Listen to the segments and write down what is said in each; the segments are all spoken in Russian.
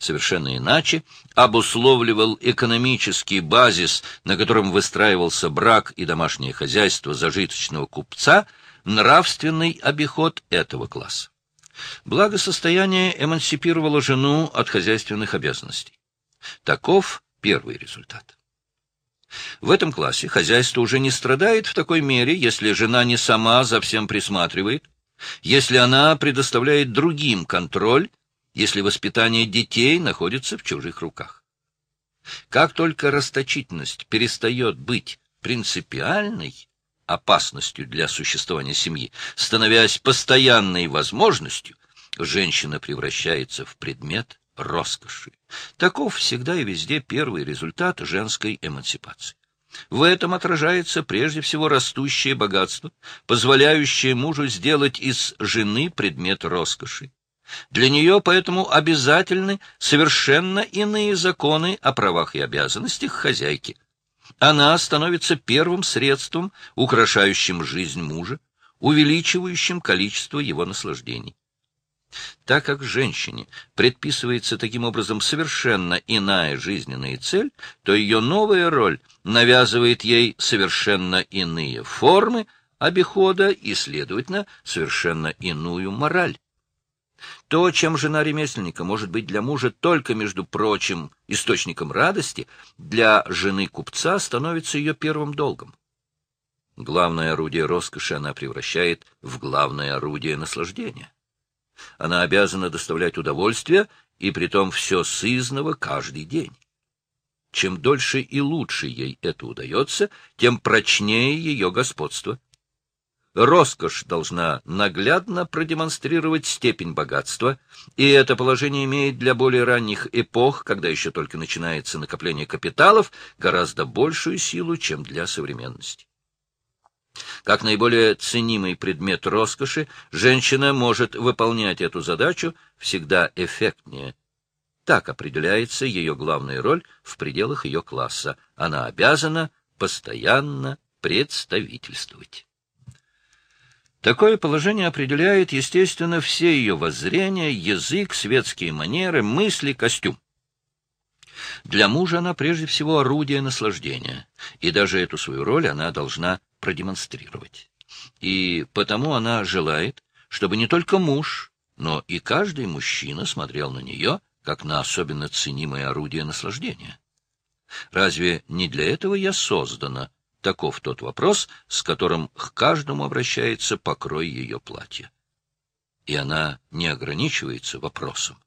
совершенно иначе, обусловливал экономический базис, на котором выстраивался брак и домашнее хозяйство зажиточного купца, нравственный обиход этого класса. Благосостояние эмансипировало жену от хозяйственных обязанностей. Таков первый результат. В этом классе хозяйство уже не страдает в такой мере, если жена не сама за всем присматривает, если она предоставляет другим контроль, если воспитание детей находится в чужих руках. Как только расточительность перестает быть принципиальной опасностью для существования семьи, становясь постоянной возможностью, женщина превращается в предмет роскоши. Таков всегда и везде первый результат женской эмансипации. В этом отражается прежде всего растущее богатство, позволяющее мужу сделать из жены предмет роскоши. Для нее поэтому обязательны совершенно иные законы о правах и обязанностях хозяйки. Она становится первым средством, украшающим жизнь мужа, увеличивающим количество его наслаждений. Так как женщине предписывается таким образом совершенно иная жизненная цель, то ее новая роль навязывает ей совершенно иные формы обихода и, следовательно, совершенно иную мораль. То, чем жена ремесленника может быть для мужа только, между прочим, источником радости, для жены купца становится ее первым долгом. Главное орудие роскоши она превращает в главное орудие наслаждения. Она обязана доставлять удовольствие, и притом все сызново каждый день. Чем дольше и лучше ей это удается, тем прочнее ее господство. Роскошь должна наглядно продемонстрировать степень богатства, и это положение имеет для более ранних эпох, когда еще только начинается накопление капиталов, гораздо большую силу, чем для современности. Как наиболее ценимый предмет роскоши, женщина может выполнять эту задачу всегда эффектнее. Так определяется ее главная роль в пределах ее класса. Она обязана постоянно представительствовать. Такое положение определяет, естественно, все ее воззрения, язык, светские манеры, мысли, костюм. Для мужа она прежде всего орудие наслаждения, и даже эту свою роль она должна продемонстрировать. И потому она желает, чтобы не только муж, но и каждый мужчина смотрел на нее, как на особенно ценимое орудие наслаждения. Разве не для этого я создана? Таков тот вопрос, с которым к каждому обращается покрой ее платья. И она не ограничивается вопросом.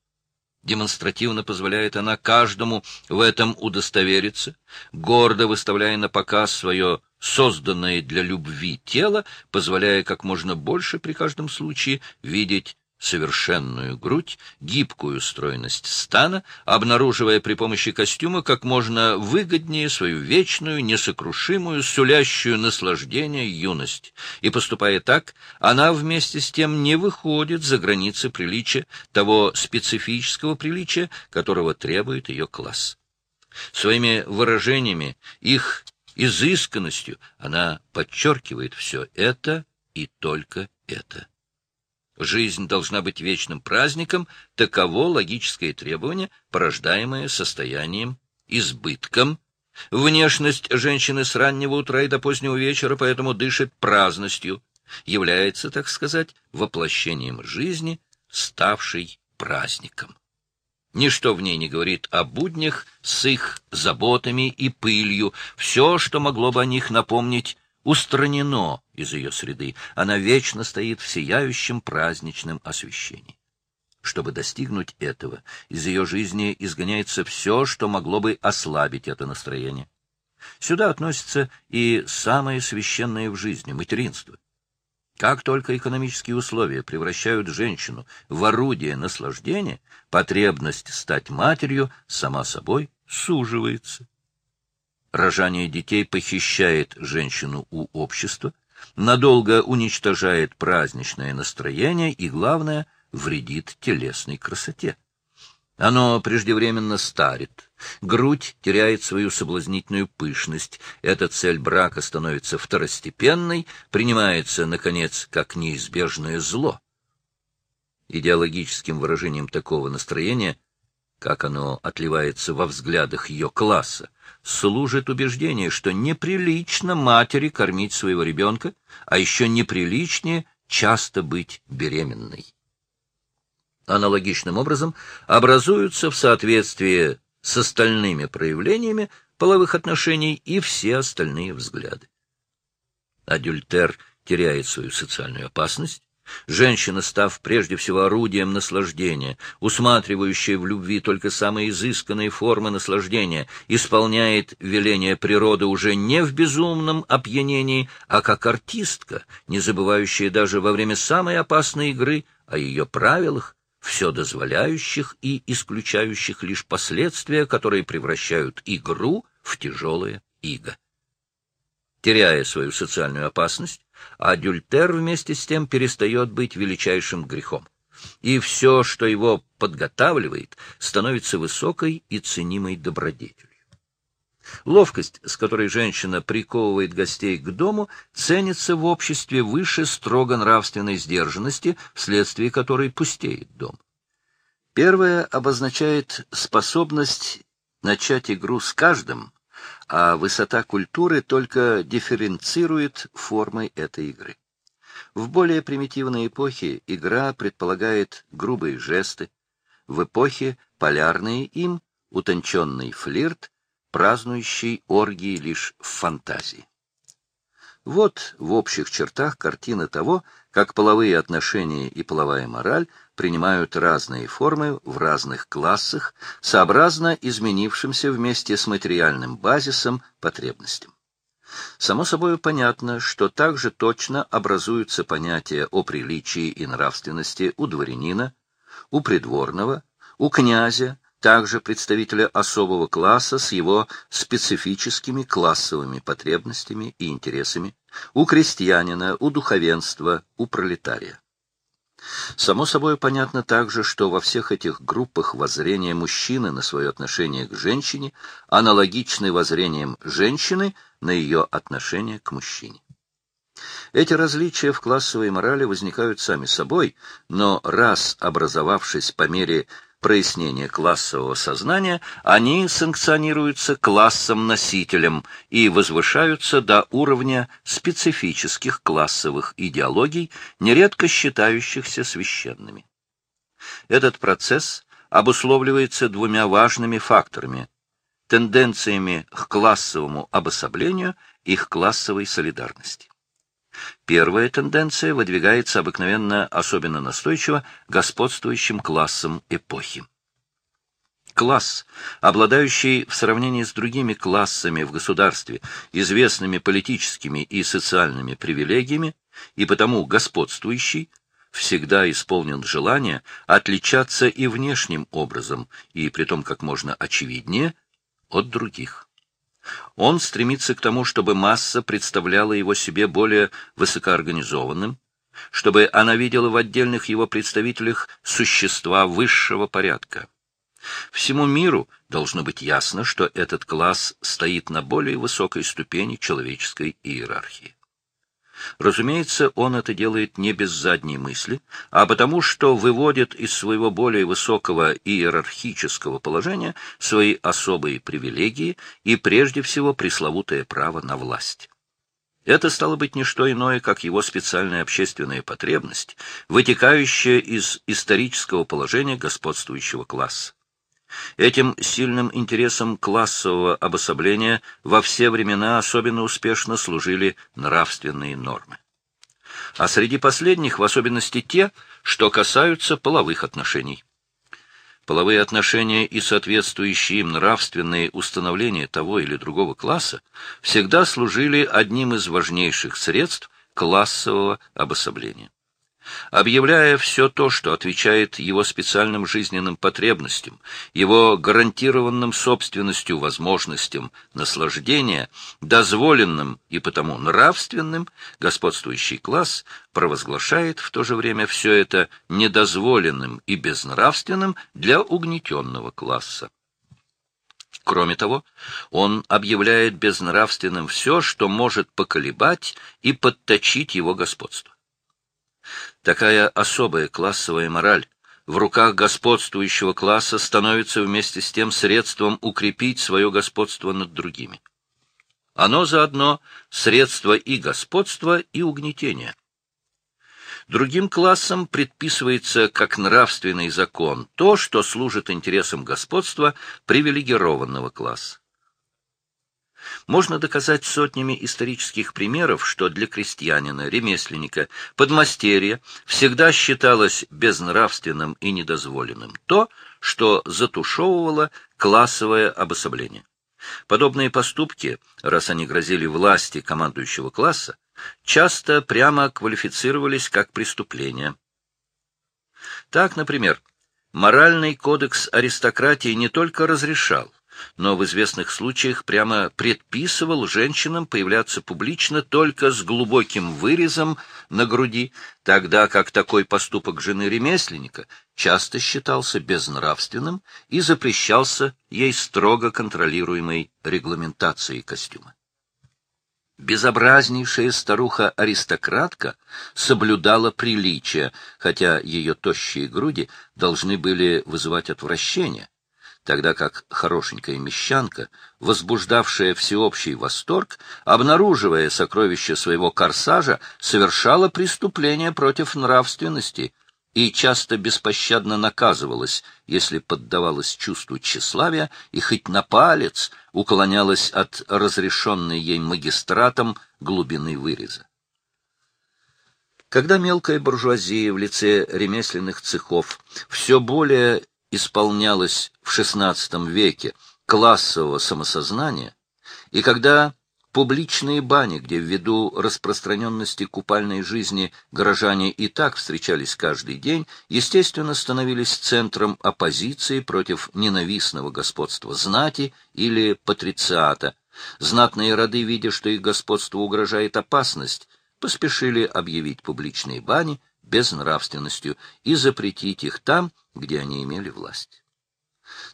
Демонстративно позволяет она каждому в этом удостовериться, гордо выставляя на показ свое созданное для любви тело, позволяя как можно больше при каждом случае видеть совершенную грудь, гибкую стройность стана, обнаруживая при помощи костюма как можно выгоднее свою вечную, несокрушимую, сулящую наслаждение юность. И поступая так, она вместе с тем не выходит за границы приличия, того специфического приличия, которого требует ее класс. Своими выражениями, их изысканностью она подчеркивает все это и только это. Жизнь должна быть вечным праздником, таково логическое требование, порождаемое состоянием, избытком. Внешность женщины с раннего утра и до позднего вечера поэтому дышит праздностью, является, так сказать, воплощением жизни, ставшей праздником. Ничто в ней не говорит о буднях с их заботами и пылью. Все, что могло бы о них напомнить, устранено из ее среды. Она вечно стоит в сияющем праздничном освещении. Чтобы достигнуть этого, из ее жизни изгоняется все, что могло бы ослабить это настроение. Сюда относится и самое священное в жизни — материнство. Как только экономические условия превращают женщину в орудие наслаждения, потребность стать матерью сама собой суживается. Рожание детей похищает женщину у общества, надолго уничтожает праздничное настроение и, главное, вредит телесной красоте. Оно преждевременно старит, грудь теряет свою соблазнительную пышность, эта цель брака становится второстепенной, принимается, наконец, как неизбежное зло. Идеологическим выражением такого настроения как оно отливается во взглядах ее класса, служит убеждение, что неприлично матери кормить своего ребенка, а еще неприличнее часто быть беременной. Аналогичным образом образуются в соответствии с остальными проявлениями половых отношений и все остальные взгляды. Адюльтер теряет свою социальную опасность, Женщина, став прежде всего орудием наслаждения, усматривающая в любви только самые изысканные формы наслаждения, исполняет веление природы уже не в безумном опьянении, а как артистка, не забывающая даже во время самой опасной игры о ее правилах, все дозволяющих и исключающих лишь последствия, которые превращают игру в тяжелое иго. Теряя свою социальную опасность, адюльтер вместе с тем перестает быть величайшим грехом. И все, что его подготавливает, становится высокой и ценимой добродетелью. Ловкость, с которой женщина приковывает гостей к дому, ценится в обществе выше строго нравственной сдержанности, вследствие которой пустеет дом. Первое обозначает способность начать игру с каждым, а высота культуры только дифференцирует формы этой игры. В более примитивной эпохе игра предполагает грубые жесты, в эпохе полярные им утонченный флирт, празднующий оргии лишь в фантазии. Вот в общих чертах картина того, как половые отношения и половая мораль принимают разные формы в разных классах, сообразно изменившимся вместе с материальным базисом потребностям. Само собой понятно, что также точно образуются понятия о приличии и нравственности у дворянина, у придворного, у князя, также представителя особого класса с его специфическими классовыми потребностями и интересами, у крестьянина, у духовенства, у пролетария. Само собой понятно также, что во всех этих группах воззрения мужчины на свое отношение к женщине аналогичны воззрениям женщины на ее отношение к мужчине. Эти различия в классовой морали возникают сами собой, но раз образовавшись по мере прояснения классового сознания, они санкционируются классом-носителем и возвышаются до уровня специфических классовых идеологий, нередко считающихся священными. Этот процесс обусловливается двумя важными факторами – тенденциями к классовому обособлению и к классовой солидарности. Первая тенденция выдвигается обыкновенно особенно настойчиво господствующим классом эпохи. Класс, обладающий в сравнении с другими классами в государстве известными политическими и социальными привилегиями и потому господствующий, всегда исполнен желания отличаться и внешним образом, и при том как можно очевиднее, от других. Он стремится к тому, чтобы масса представляла его себе более высокоорганизованным, чтобы она видела в отдельных его представителях существа высшего порядка. Всему миру должно быть ясно, что этот класс стоит на более высокой ступени человеческой иерархии. Разумеется, он это делает не без задней мысли, а потому что выводит из своего более высокого иерархического положения свои особые привилегии и прежде всего пресловутое право на власть. Это стало быть не что иное, как его специальная общественная потребность, вытекающая из исторического положения господствующего класса. Этим сильным интересом классового обособления во все времена особенно успешно служили нравственные нормы. А среди последних в особенности те, что касаются половых отношений. Половые отношения и соответствующие им нравственные установления того или другого класса всегда служили одним из важнейших средств классового обособления объявляя все то, что отвечает его специальным жизненным потребностям, его гарантированным собственностью возможностям наслаждения, дозволенным и потому нравственным, господствующий класс провозглашает в то же время все это недозволенным и безнравственным для угнетенного класса. Кроме того, он объявляет безнравственным все, что может поколебать и подточить его господство. Такая особая классовая мораль, в руках господствующего класса становится вместе с тем средством укрепить свое господство над другими. Оно заодно средство и господства, и угнетения. Другим классам предписывается как нравственный закон то, что служит интересам господства привилегированного класса. Можно доказать сотнями исторических примеров, что для крестьянина, ремесленника, подмастерья всегда считалось безнравственным и недозволенным то, что затушевывало классовое обособление. Подобные поступки, раз они грозили власти командующего класса, часто прямо квалифицировались как преступления. Так, например, моральный кодекс аристократии не только разрешал, но в известных случаях прямо предписывал женщинам появляться публично только с глубоким вырезом на груди, тогда как такой поступок жены ремесленника часто считался безнравственным и запрещался ей строго контролируемой регламентацией костюма. Безобразнейшая старуха-аристократка соблюдала приличие, хотя ее тощие груди должны были вызывать отвращение, тогда как хорошенькая мещанка, возбуждавшая всеобщий восторг, обнаруживая сокровища своего корсажа, совершала преступление против нравственности и часто беспощадно наказывалась, если поддавалась чувству тщеславия и хоть на палец уклонялась от разрешенной ей магистратом глубины выреза. Когда мелкая буржуазия в лице ремесленных цехов все более исполнялось в XVI веке классового самосознания, и когда публичные бани, где ввиду распространенности купальной жизни горожане и так встречались каждый день, естественно, становились центром оппозиции против ненавистного господства знати или патрициата. Знатные роды, видя, что их господству угрожает опасность, поспешили объявить публичные бани безнравственностью и запретить их там, где они имели власть.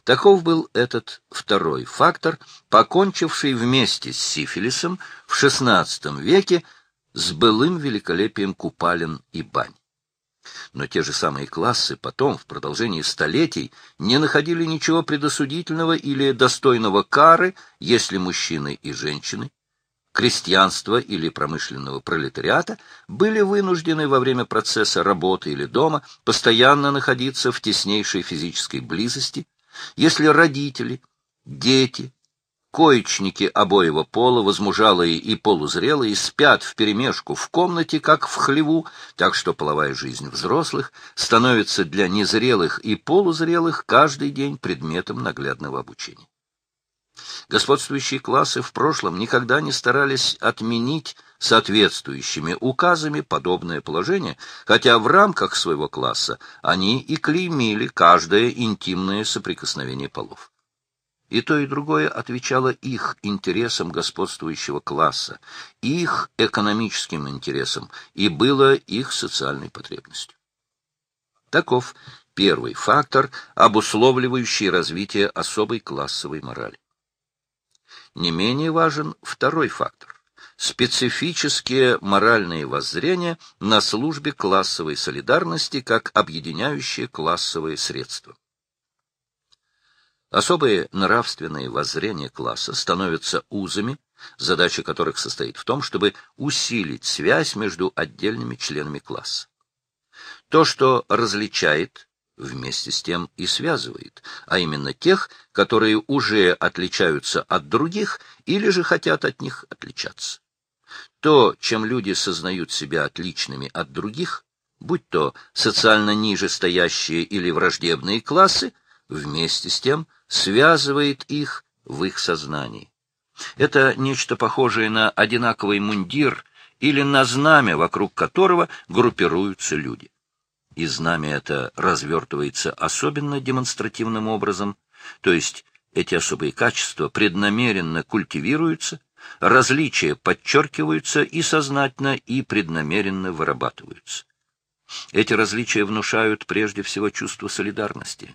Таков был этот второй фактор, покончивший вместе с сифилисом в XVI веке с былым великолепием купалин и бань. Но те же самые классы потом, в продолжении столетий, не находили ничего предосудительного или достойного кары, если мужчины и женщины крестьянства или промышленного пролетариата были вынуждены во время процесса работы или дома постоянно находиться в теснейшей физической близости, если родители, дети, коечники обоего пола, возмужалые и полузрелые, спят вперемешку в комнате, как в хлеву, так что половая жизнь взрослых становится для незрелых и полузрелых каждый день предметом наглядного обучения. Господствующие классы в прошлом никогда не старались отменить соответствующими указами подобное положение, хотя в рамках своего класса они и клеймили каждое интимное соприкосновение полов. И то, и другое отвечало их интересам господствующего класса, их экономическим интересам, и было их социальной потребностью. Таков первый фактор, обусловливающий развитие особой классовой морали. Не менее важен второй фактор – специфические моральные воззрения на службе классовой солидарности как объединяющее классовые средства. Особые нравственные воззрения класса становятся узами, задача которых состоит в том, чтобы усилить связь между отдельными членами класса. То, что различает вместе с тем и связывает, а именно тех, которые уже отличаются от других или же хотят от них отличаться. То, чем люди сознают себя отличными от других, будь то социально ниже стоящие или враждебные классы, вместе с тем связывает их в их сознании. Это нечто похожее на одинаковый мундир или на знамя, вокруг которого группируются люди и знамя это развертывается особенно демонстративным образом, то есть эти особые качества преднамеренно культивируются, различия подчеркиваются и сознательно, и преднамеренно вырабатываются. Эти различия внушают прежде всего чувство солидарности.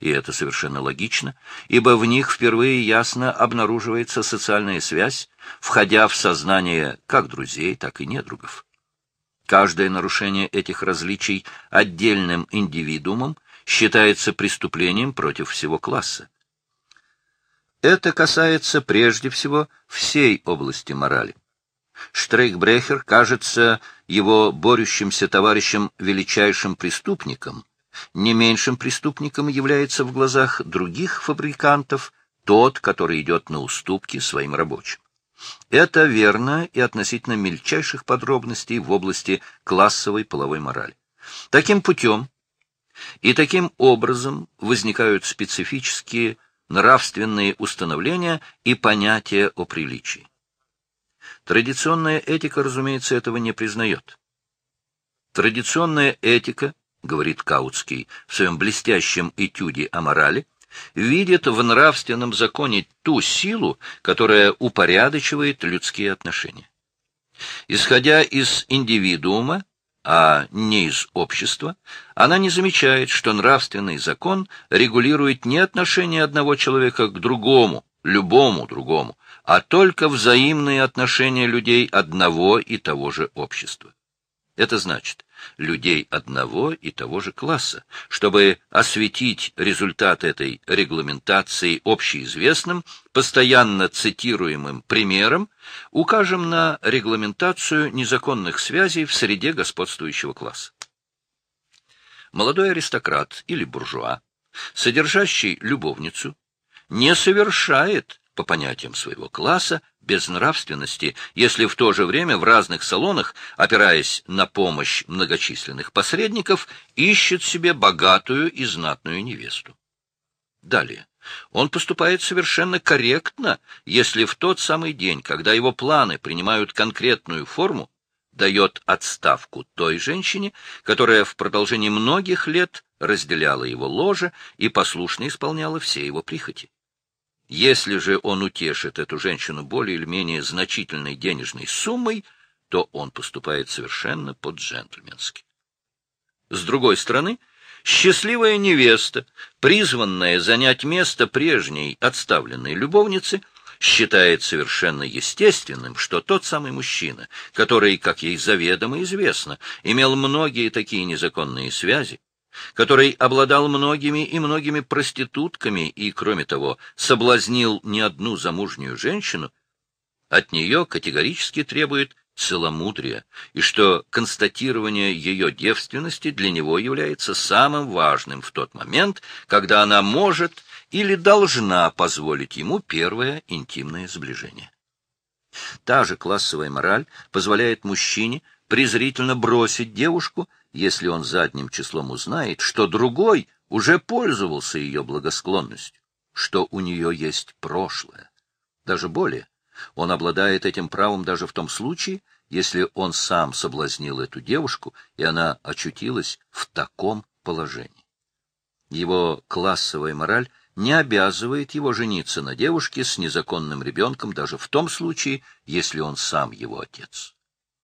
И это совершенно логично, ибо в них впервые ясно обнаруживается социальная связь, входя в сознание как друзей, так и недругов. Каждое нарушение этих различий отдельным индивидуумом считается преступлением против всего класса. Это касается прежде всего всей области морали. Штрейхбрехер кажется его борющимся товарищем величайшим преступником. Не меньшим преступником является в глазах других фабрикантов тот, который идет на уступки своим рабочим. Это верно и относительно мельчайших подробностей в области классовой половой морали. Таким путем и таким образом возникают специфические нравственные установления и понятия о приличии. Традиционная этика, разумеется, этого не признает. Традиционная этика, говорит Каутский в своем блестящем этюде о морали, видит в нравственном законе ту силу, которая упорядочивает людские отношения. Исходя из индивидуума, а не из общества, она не замечает, что нравственный закон регулирует не отношение одного человека к другому, любому другому, а только взаимные отношения людей одного и того же общества. Это значит, людей одного и того же класса. Чтобы осветить результат этой регламентации общеизвестным, постоянно цитируемым примером, укажем на регламентацию незаконных связей в среде господствующего класса. Молодой аристократ или буржуа, содержащий любовницу, не совершает по понятиям своего класса, безнравственности, если в то же время в разных салонах, опираясь на помощь многочисленных посредников, ищет себе богатую и знатную невесту. Далее. Он поступает совершенно корректно, если в тот самый день, когда его планы принимают конкретную форму, дает отставку той женщине, которая в продолжении многих лет разделяла его ложе и послушно исполняла все его прихоти. Если же он утешит эту женщину более или менее значительной денежной суммой, то он поступает совершенно по-джентльменски. С другой стороны, счастливая невеста, призванная занять место прежней отставленной любовницы, считает совершенно естественным, что тот самый мужчина, который, как ей заведомо известно, имел многие такие незаконные связи, который обладал многими и многими проститутками и, кроме того, соблазнил не одну замужнюю женщину, от нее категорически требует целомудрия, и что констатирование ее девственности для него является самым важным в тот момент, когда она может или должна позволить ему первое интимное сближение. Та же классовая мораль позволяет мужчине презрительно бросить девушку если он задним числом узнает, что другой уже пользовался ее благосклонностью, что у нее есть прошлое. Даже более, он обладает этим правом даже в том случае, если он сам соблазнил эту девушку, и она очутилась в таком положении. Его классовая мораль не обязывает его жениться на девушке с незаконным ребенком даже в том случае, если он сам его отец.